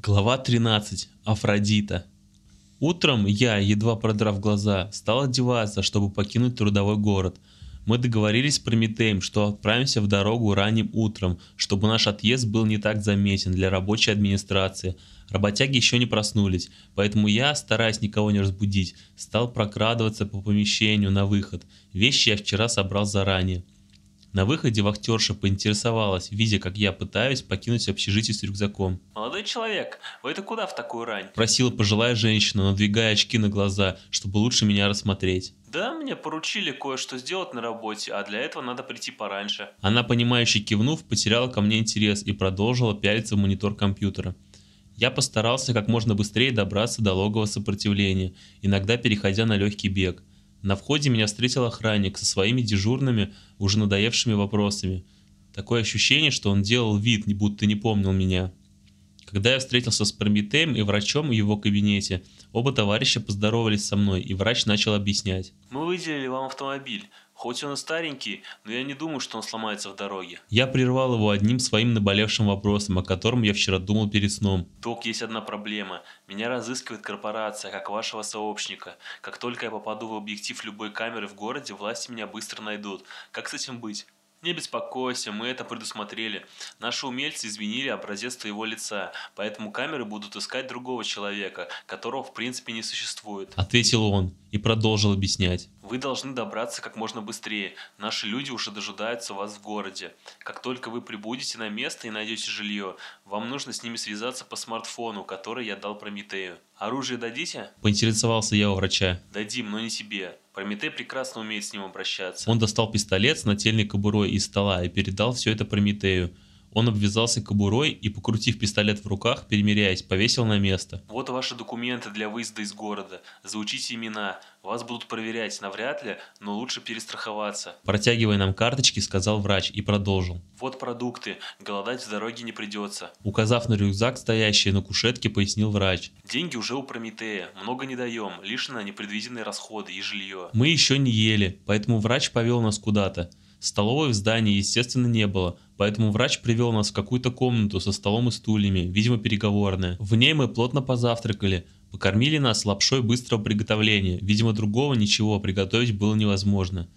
Глава 13. Афродита. Утром я, едва продрав глаза, стал одеваться, чтобы покинуть трудовой город. Мы договорились с Прометеем, что отправимся в дорогу ранним утром, чтобы наш отъезд был не так заметен для рабочей администрации. Работяги еще не проснулись, поэтому я, стараясь никого не разбудить, стал прокрадываться по помещению на выход. Вещи я вчера собрал заранее. На выходе вахтерша поинтересовалась, видя, как я пытаюсь покинуть общежитие с рюкзаком. «Молодой человек, вы это куда в такую рань?» Просила пожилая женщина, надвигая очки на глаза, чтобы лучше меня рассмотреть. «Да, мне поручили кое-что сделать на работе, а для этого надо прийти пораньше». Она, понимающе кивнув, потеряла ко мне интерес и продолжила пялиться в монитор компьютера. Я постарался как можно быстрее добраться до логова сопротивления, иногда переходя на легкий бег. На входе меня встретил охранник со своими дежурными, уже надоевшими вопросами. Такое ощущение, что он делал вид, будто не помнил меня. Когда я встретился с Прометеем и врачом в его кабинете, оба товарища поздоровались со мной, и врач начал объяснять. «Мы выделили вам автомобиль. Хоть он и старенький, но я не думаю, что он сломается в дороге. Я прервал его одним своим наболевшим вопросом, о котором я вчера думал перед сном. Ток, есть одна проблема. Меня разыскивает корпорация, как вашего сообщника. Как только я попаду в объектив любой камеры в городе, власти меня быстро найдут. Как с этим быть? Не беспокойся, мы это предусмотрели. Наши умельцы изменили образец твоего лица, поэтому камеры будут искать другого человека, которого в принципе не существует. Ответил он и продолжил объяснять. Вы должны добраться как можно быстрее. Наши люди уже дожидаются вас в городе. Как только вы прибудете на место и найдете жилье, вам нужно с ними связаться по смартфону, который я дал Прометею. Оружие дадите? Поинтересовался я у врача. Дадим, но не тебе. Прометей прекрасно умеет с ним обращаться. Он достал пистолет с нательной кобурой из стола и передал все это Прометею. Он обвязался кобурой и, покрутив пистолет в руках, перемиряясь, повесил на место. Вот ваши документы для выезда из города. Заучите имена. Вас будут проверять, навряд ли, но лучше перестраховаться. Протягивая нам карточки, сказал врач и продолжил. Вот продукты. Голодать в дороге не придется. Указав на рюкзак, стоящий на кушетке, пояснил врач. Деньги уже у Прометея. Много не даем. Лишь на непредвиденные расходы и жилье. Мы еще не ели, поэтому врач повел нас куда-то. Столовой в здании, естественно, не было, поэтому врач привел нас в какую-то комнату со столом и стульями, видимо, переговорная. В ней мы плотно позавтракали, покормили нас лапшой быстрого приготовления, видимо, другого ничего приготовить было невозможно.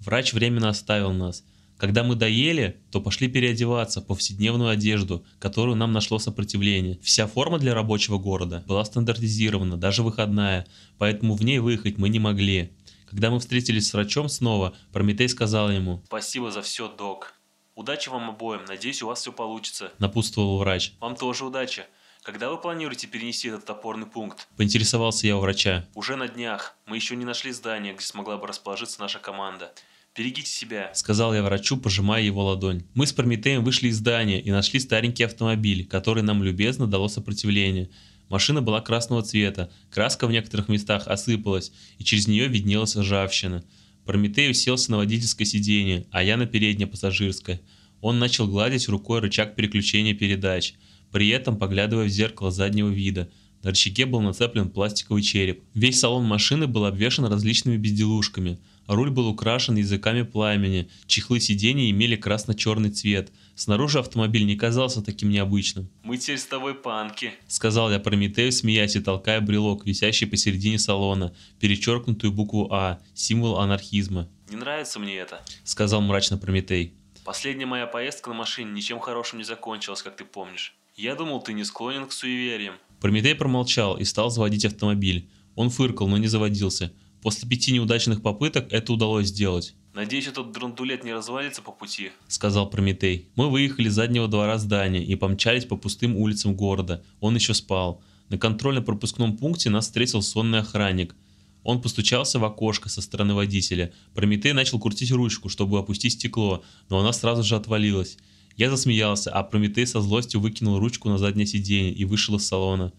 Врач временно оставил нас. Когда мы доели, то пошли переодеваться в повседневную одежду, которую нам нашло сопротивление. Вся форма для рабочего города была стандартизирована, даже выходная, поэтому в ней выехать мы не могли. Когда мы встретились с врачом снова, Прометей сказал ему «Спасибо за все, док. Удачи вам обоим, надеюсь, у вас все получится». Напутствовал врач. «Вам тоже удачи. Когда вы планируете перенести этот опорный пункт? Поинтересовался я у врача. Уже на днях. Мы еще не нашли здание, где смогла бы расположиться наша команда. Берегите себя, сказал я врачу, пожимая его ладонь. Мы с Прометеем вышли из здания и нашли старенький автомобиль, который нам любезно дало сопротивление. Машина была красного цвета, краска в некоторых местах осыпалась, и через нее виднелась ржавчина. Прометей уселся на водительское сиденье, а я на переднее пассажирское. Он начал гладить рукой рычаг переключения передач, при этом поглядывая в зеркало заднего вида. На рычаге был нацеплен пластиковый череп. Весь салон машины был обвешан различными безделушками – Руль был украшен языками пламени, чехлы сидений имели красно-черный цвет. Снаружи автомобиль не казался таким необычным. «Мы теперь с тобой панки», — сказал я Прометею, смеясь и толкая брелок, висящий посередине салона, перечеркнутую букву «А», символ анархизма. «Не нравится мне это», — сказал мрачно Прометей. «Последняя моя поездка на машине ничем хорошим не закончилась, как ты помнишь. Я думал, ты не склонен к суевериям». Прометей промолчал и стал заводить автомобиль. Он фыркал, но не заводился. После пяти неудачных попыток это удалось сделать. «Надеюсь, этот драндулет не развалится по пути», — сказал Прометей. Мы выехали из заднего двора здания и помчались по пустым улицам города. Он еще спал. На контрольно-пропускном пункте нас встретил сонный охранник. Он постучался в окошко со стороны водителя. Прометей начал крутить ручку, чтобы опустить стекло, но она сразу же отвалилась. Я засмеялся, а Прометей со злостью выкинул ручку на заднее сиденье и вышел из салона.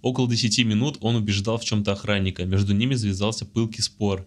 Около 10 минут он убеждал в чем-то охранника, между ними завязался пылкий спор.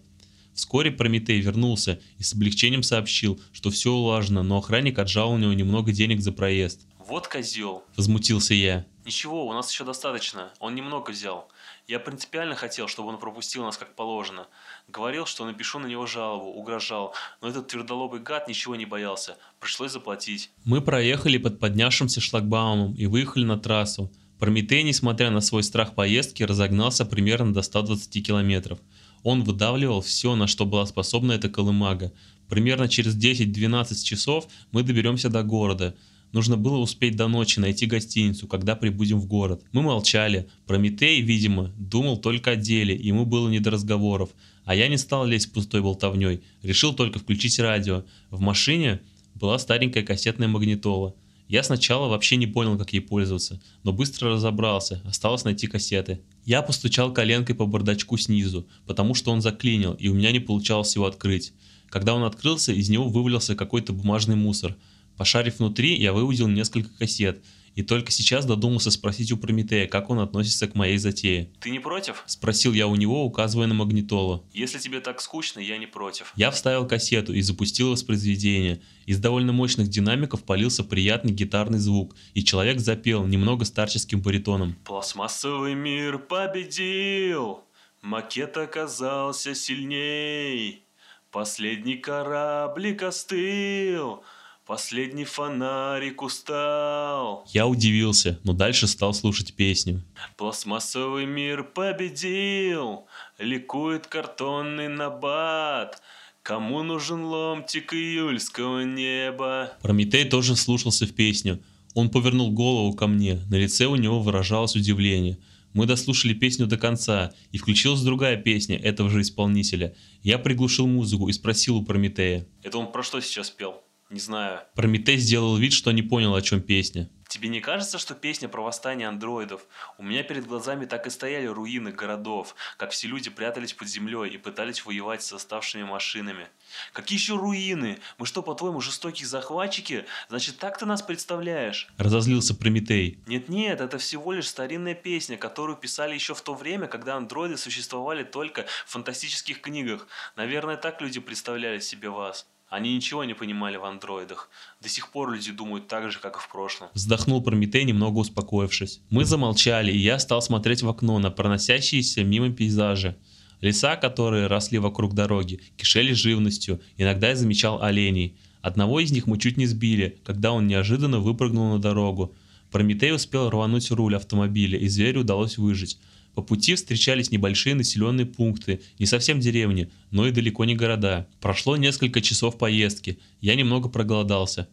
Вскоре Прометей вернулся и с облегчением сообщил, что все улажено, но охранник отжал у него немного денег за проезд. «Вот козел!» – возмутился я. «Ничего, у нас еще достаточно, он немного взял. Я принципиально хотел, чтобы он пропустил нас как положено. Говорил, что напишу на него жалобу, угрожал, но этот твердолобый гад ничего не боялся, пришлось заплатить». Мы проехали под поднявшимся шлагбаумом и выехали на трассу. Прометей, несмотря на свой страх поездки, разогнался примерно до 120 километров. Он выдавливал все, на что была способна эта колымага. Примерно через 10-12 часов мы доберемся до города. Нужно было успеть до ночи найти гостиницу, когда прибудем в город. Мы молчали. Прометей, видимо, думал только о деле, ему было не до разговоров. А я не стал лезть пустой болтовней. Решил только включить радио. В машине была старенькая кассетная магнитола. Я сначала вообще не понял, как ей пользоваться, но быстро разобрался, осталось найти кассеты. Я постучал коленкой по бардачку снизу, потому что он заклинил, и у меня не получалось его открыть. Когда он открылся, из него вывалился какой-то бумажный мусор. Пошарив внутри, я выудил несколько кассет – и только сейчас додумался спросить у Прометея, как он относится к моей затее. «Ты не против?» – спросил я у него, указывая на магнитолу. «Если тебе так скучно, я не против». Я вставил кассету и запустил воспроизведение. Из довольно мощных динамиков полился приятный гитарный звук, и человек запел немного старческим баритоном. «Пластмассовый мир победил, макет оказался сильней, последний кораблик остыл». Последний фонарик устал. Я удивился, но дальше стал слушать песню. Пластмассовый мир победил, ликует картонный набат. Кому нужен ломтик июльского неба? Прометей тоже слушался в песню. Он повернул голову ко мне, на лице у него выражалось удивление. Мы дослушали песню до конца, и включилась другая песня этого же исполнителя. Я приглушил музыку и спросил у Прометея. «Это он про что сейчас пел?» Не знаю. Прометей сделал вид, что не понял, о чем песня. Тебе не кажется, что песня про восстание андроидов? У меня перед глазами так и стояли руины городов, как все люди прятались под землей и пытались воевать с оставшими машинами. Какие еще руины? Мы что, по-твоему, жестокие захватчики? Значит, так ты нас представляешь? Разозлился Прометей. Нет-нет, это всего лишь старинная песня, которую писали еще в то время, когда андроиды существовали только в фантастических книгах. Наверное, так люди представляли себе вас. Они ничего не понимали в андроидах. До сих пор люди думают так же, как и в прошлом. Вздохнул Прометей, немного успокоившись. Мы замолчали, и я стал смотреть в окно на проносящиеся мимо пейзажи. Леса, которые росли вокруг дороги, кишели живностью, иногда я замечал оленей. Одного из них мы чуть не сбили, когда он неожиданно выпрыгнул на дорогу. Прометей успел рвануть руль автомобиля, и зверю удалось выжить. По пути встречались небольшие населенные пункты, не совсем деревни, но и далеко не города. Прошло несколько часов поездки, я немного проголодался.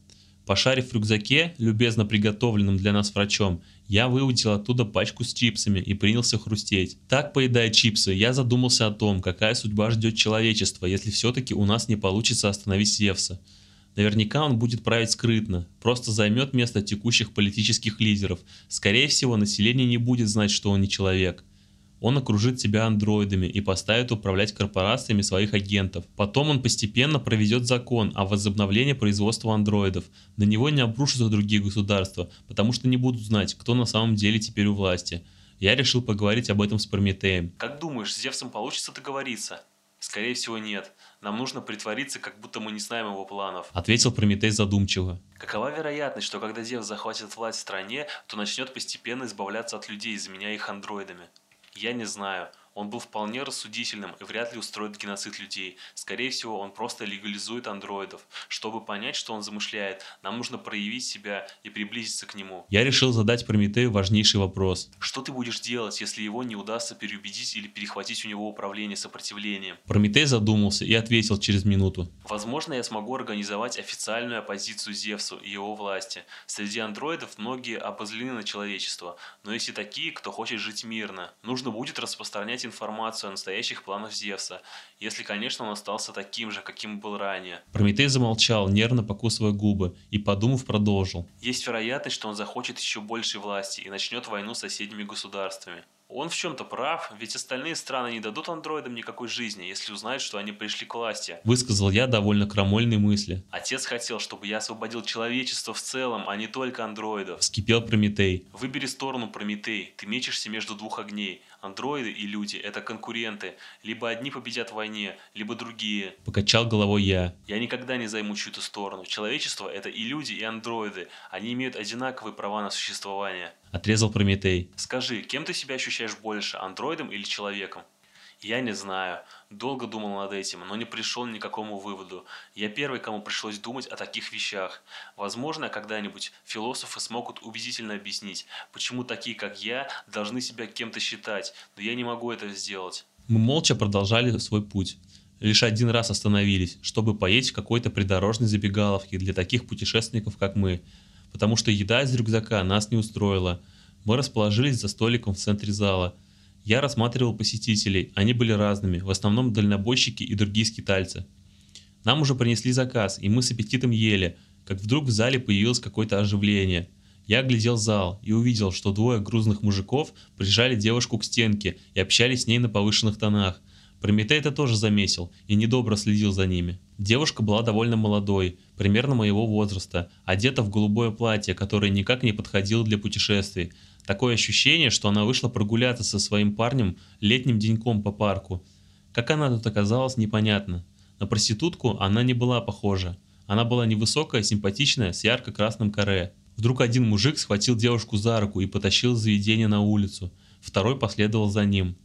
Пошарив в рюкзаке, любезно приготовленным для нас врачом, я выудил оттуда пачку с чипсами и принялся хрустеть. Так, поедая чипсы, я задумался о том, какая судьба ждет человечество, если все-таки у нас не получится остановить Зевса. Наверняка он будет править скрытно, просто займет место текущих политических лидеров. Скорее всего, население не будет знать, что он не человек. Он окружит себя андроидами и поставит управлять корпорациями своих агентов. Потом он постепенно проведет закон о возобновлении производства андроидов. На него не обрушатся другие государства, потому что не будут знать, кто на самом деле теперь у власти. Я решил поговорить об этом с Прометеем. Как думаешь, с Зевсом получится договориться? Скорее всего нет. Нам нужно притвориться, как будто мы не знаем его планов. Ответил Прометей задумчиво. Какова вероятность, что когда Зевс захватит власть в стране, то начнет постепенно избавляться от людей, заменяя их андроидами? Я не знаю. Он был вполне рассудительным и вряд ли устроит геноцид людей. Скорее всего, он просто легализует андроидов. Чтобы понять, что он замышляет, нам нужно проявить себя и приблизиться к нему. Я решил задать Прометею важнейший вопрос. Что ты будешь делать, если его не удастся переубедить или перехватить у него управление сопротивлением? Прометей задумался и ответил через минуту. Возможно, я смогу организовать официальную оппозицию Зевсу и его власти. Среди андроидов многие обозлены на человечество, но есть и такие, кто хочет жить мирно. Нужно будет распространять информацию о настоящих планах Зевса, если, конечно, он остался таким же, каким был ранее. Прометей замолчал, нервно покусывая губы, и, подумав, продолжил. Есть вероятность, что он захочет еще большей власти и начнет войну с соседними государствами. Он в чем-то прав, ведь остальные страны не дадут андроидам никакой жизни, если узнают, что они пришли к власти. Высказал я довольно крамольные мысли. Отец хотел, чтобы я освободил человечество в целом, а не только андроидов. Вскипел Прометей. Выбери сторону, Прометей. Ты мечешься между двух огней. Андроиды и люди – это конкуренты. Либо одни победят в войне, либо другие. Покачал головой я. Я никогда не займу чью-то сторону. Человечество – это и люди, и андроиды. Они имеют одинаковые права на существование. Отрезал Прометей. Скажи, кем ты себя ощущаешь больше, андроидом или человеком? Я не знаю. Долго думал над этим, но не пришел ни к какому выводу. Я первый, кому пришлось думать о таких вещах. Возможно, когда-нибудь философы смогут убедительно объяснить, почему такие, как я, должны себя кем-то считать, но я не могу это сделать. Мы молча продолжали свой путь. Лишь один раз остановились, чтобы поесть в какой-то придорожной забегаловке для таких путешественников, как мы, потому что еда из рюкзака нас не устроила. Мы расположились за столиком в центре зала – я рассматривал посетителей, они были разными, в основном дальнобойщики и другие скитальцы. Нам уже принесли заказ, и мы с аппетитом ели, как вдруг в зале появилось какое-то оживление. Я оглядел зал и увидел, что двое грузных мужиков прижали девушку к стенке и общались с ней на повышенных тонах. Прометей это тоже заметил и недобро следил за ними. Девушка была довольно молодой, примерно моего возраста, одета в голубое платье, которое никак не подходило для путешествий, Такое ощущение, что она вышла прогуляться со своим парнем летним деньком по парку. Как она тут оказалась, непонятно. На проститутку она не была похожа. Она была невысокая, симпатичная, с ярко-красным каре. Вдруг один мужик схватил девушку за руку и потащил заведение на улицу. Второй последовал за ним.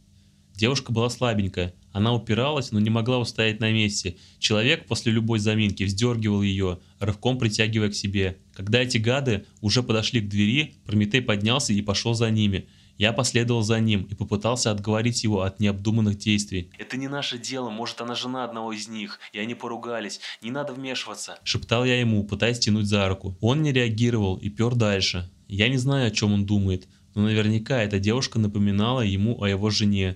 Девушка была слабенькая. Она упиралась, но не могла устоять на месте. Человек после любой заминки вздергивал ее, рывком притягивая к себе. Когда эти гады уже подошли к двери, Прометей поднялся и пошел за ними. Я последовал за ним и попытался отговорить его от необдуманных действий. «Это не наше дело, может она жена одного из них, и они поругались, не надо вмешиваться», – шептал я ему, пытаясь тянуть за руку. Он не реагировал и пер дальше. Я не знаю, о чем он думает, но наверняка эта девушка напоминала ему о его жене.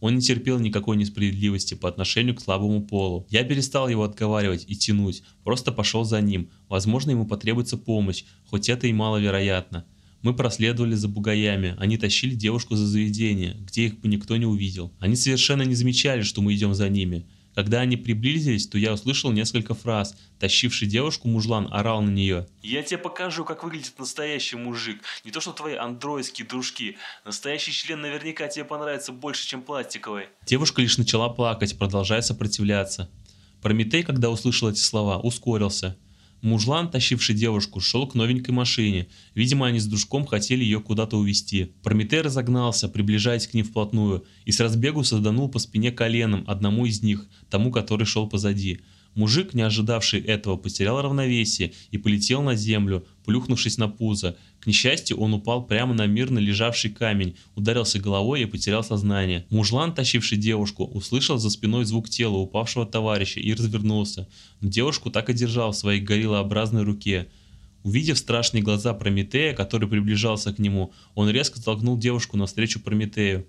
Он не терпел никакой несправедливости по отношению к слабому полу. Я перестал его отговаривать и тянуть, просто пошел за ним. Возможно, ему потребуется помощь, хоть это и маловероятно. Мы проследовали за бугаями, они тащили девушку за заведение, где их бы никто не увидел. Они совершенно не замечали, что мы идем за ними. Когда они приблизились, то я услышал несколько фраз. Тащивший девушку мужлан орал на нее. «Я тебе покажу, как выглядит настоящий мужик. Не то что твои андроидские дружки. Настоящий член наверняка тебе понравится больше, чем пластиковый». Девушка лишь начала плакать, продолжая сопротивляться. Прометей, когда услышал эти слова, ускорился. Мужлан, тащивший девушку, шел к новенькой машине. Видимо, они с дружком хотели ее куда-то увезти. Прометей разогнался, приближаясь к ним вплотную, и с разбегу саданул по спине коленом одному из них, тому, который шел позади. Мужик, не ожидавший этого, потерял равновесие и полетел на землю, плюхнувшись на пузо. К несчастью, он упал прямо на мирно лежавший камень, ударился головой и потерял сознание. Мужлан, тащивший девушку, услышал за спиной звук тела упавшего товарища и развернулся. Но девушку так и держал в своей гориллообразной руке. Увидев страшные глаза Прометея, который приближался к нему, он резко толкнул девушку навстречу Прометею.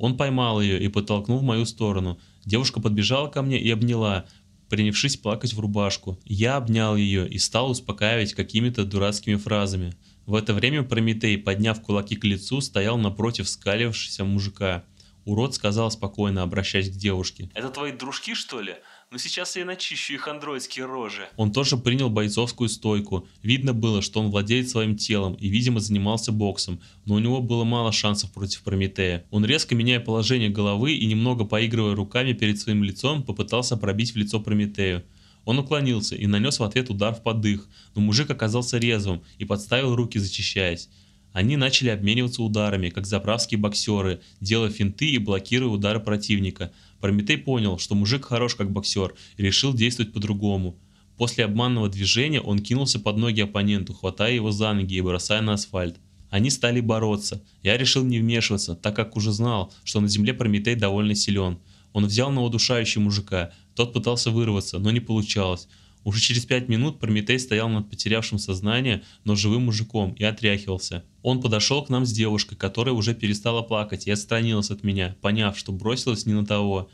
Он поймал ее и подтолкнул в мою сторону. Девушка подбежала ко мне и обняла, принявшись плакать в рубашку. Я обнял ее и стал успокаивать какими-то дурацкими фразами. В это время Прометей, подняв кулаки к лицу, стоял напротив скалившегося мужика. Урод сказал спокойно, обращаясь к девушке. «Это твои дружки, что ли? Но сейчас я начищу их андроидские рожи. Он тоже принял бойцовскую стойку. Видно было, что он владеет своим телом и, видимо, занимался боксом, но у него было мало шансов против Прометея. Он резко меняя положение головы и немного поигрывая руками перед своим лицом, попытался пробить в лицо Прометею. Он уклонился и нанес в ответ удар в подых, но мужик оказался резвым и подставил руки, зачищаясь. Они начали обмениваться ударами, как заправские боксеры, делая финты и блокируя удары противника – Прометей понял, что мужик хорош как боксер и решил действовать по-другому. После обманного движения он кинулся под ноги оппоненту, хватая его за ноги и бросая на асфальт. Они стали бороться. Я решил не вмешиваться, так как уже знал, что на земле Прометей довольно силен. Он взял на удушающий мужика. Тот пытался вырваться, но не получалось. Уже через пять минут Прометей стоял над потерявшим сознание, но живым мужиком и отряхивался. Он подошел к нам с девушкой, которая уже перестала плакать и отстранилась от меня, поняв, что бросилась не на того.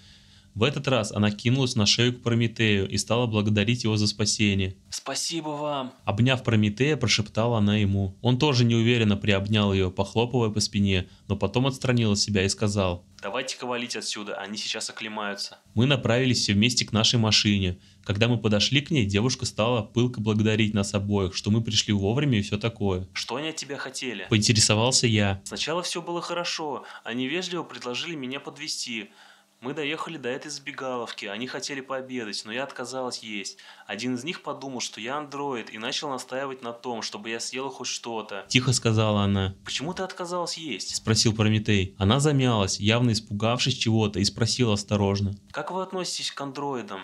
В этот раз она кинулась на шею к Прометею и стала благодарить его за спасение. «Спасибо вам!» Обняв Прометея, прошептала она ему. Он тоже неуверенно приобнял ее, похлопывая по спине, но потом отстранил от себя и сказал. «Давайте-ка валить отсюда, они сейчас оклемаются». Мы направились все вместе к нашей машине. Когда мы подошли к ней, девушка стала пылко благодарить нас обоих, что мы пришли вовремя и все такое. «Что они от тебя хотели?» Поинтересовался я. «Сначала все было хорошо. Они вежливо предложили меня подвести Мы доехали до этой забегаловки, они хотели пообедать, но я отказалась есть. Один из них подумал, что я андроид, и начал настаивать на том, чтобы я съела хоть что-то. Тихо сказала она. «Почему ты отказалась есть?» Спросил Прометей. Она замялась, явно испугавшись чего-то, и спросила осторожно. «Как вы относитесь к андроидам?»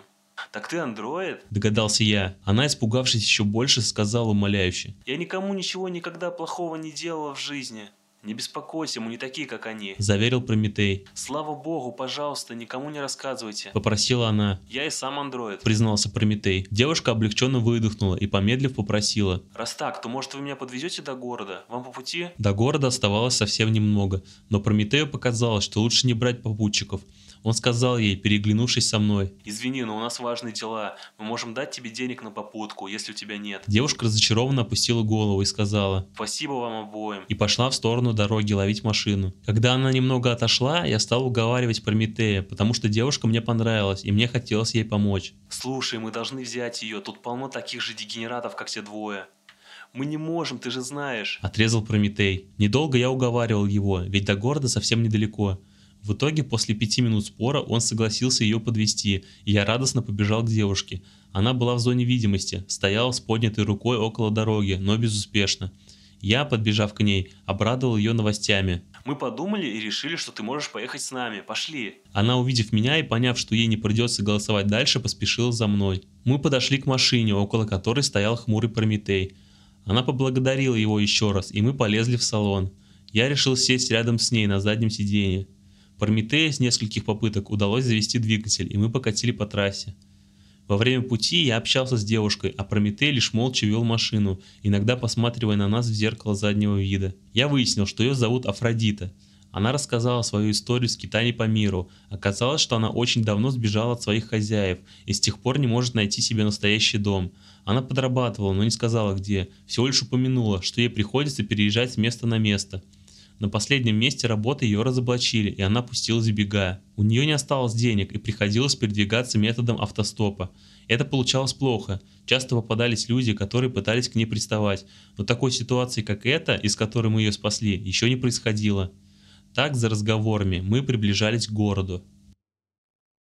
«Так ты андроид?» Догадался я. Она, испугавшись еще больше, сказала умоляюще. «Я никому ничего никогда плохого не делала в жизни». «Не беспокойся, мы не такие, как они», — заверил Прометей. «Слава богу, пожалуйста, никому не рассказывайте», — попросила она. «Я и сам андроид», — признался Прометей. Девушка облегченно выдохнула и, помедлив, попросила. «Раз так, то может вы меня подвезете до города? Вам по пути?» До города оставалось совсем немного, но Прометею показалось, что лучше не брать попутчиков. Он сказал ей, переглянувшись со мной. «Извини, но у нас важные дела. Мы можем дать тебе денег на попутку, если у тебя нет». Девушка разочарованно опустила голову и сказала. «Спасибо вам обоим». И пошла в сторону дороги ловить машину. Когда она немного отошла, я стал уговаривать Прометея, потому что девушка мне понравилась, и мне хотелось ей помочь. «Слушай, мы должны взять ее. Тут полно таких же дегенератов, как те двое». Мы не можем, ты же знаешь. Отрезал Прометей. Недолго я уговаривал его, ведь до города совсем недалеко. В итоге, после пяти минут спора, он согласился ее подвести, и я радостно побежал к девушке. Она была в зоне видимости, стояла с поднятой рукой около дороги, но безуспешно. Я, подбежав к ней, обрадовал ее новостями. «Мы подумали и решили, что ты можешь поехать с нами. Пошли!» Она, увидев меня и поняв, что ей не придется голосовать дальше, поспешила за мной. Мы подошли к машине, около которой стоял хмурый Прометей. Она поблагодарила его еще раз, и мы полезли в салон. Я решил сесть рядом с ней на заднем сиденье. Прометея с нескольких попыток удалось завести двигатель, и мы покатили по трассе. Во время пути я общался с девушкой, а Прометей лишь молча вел машину, иногда посматривая на нас в зеркало заднего вида. Я выяснил, что ее зовут Афродита. Она рассказала свою историю скитаний по миру. Оказалось, что она очень давно сбежала от своих хозяев и с тех пор не может найти себе настоящий дом. Она подрабатывала, но не сказала где, всего лишь упомянула, что ей приходится переезжать с места на место – на последнем месте работы ее разоблачили, и она пустилась бегая. У нее не осталось денег, и приходилось передвигаться методом автостопа. Это получалось плохо. Часто попадались люди, которые пытались к ней приставать, но такой ситуации, как эта, из которой мы ее спасли, еще не происходило. Так, за разговорами, мы приближались к городу.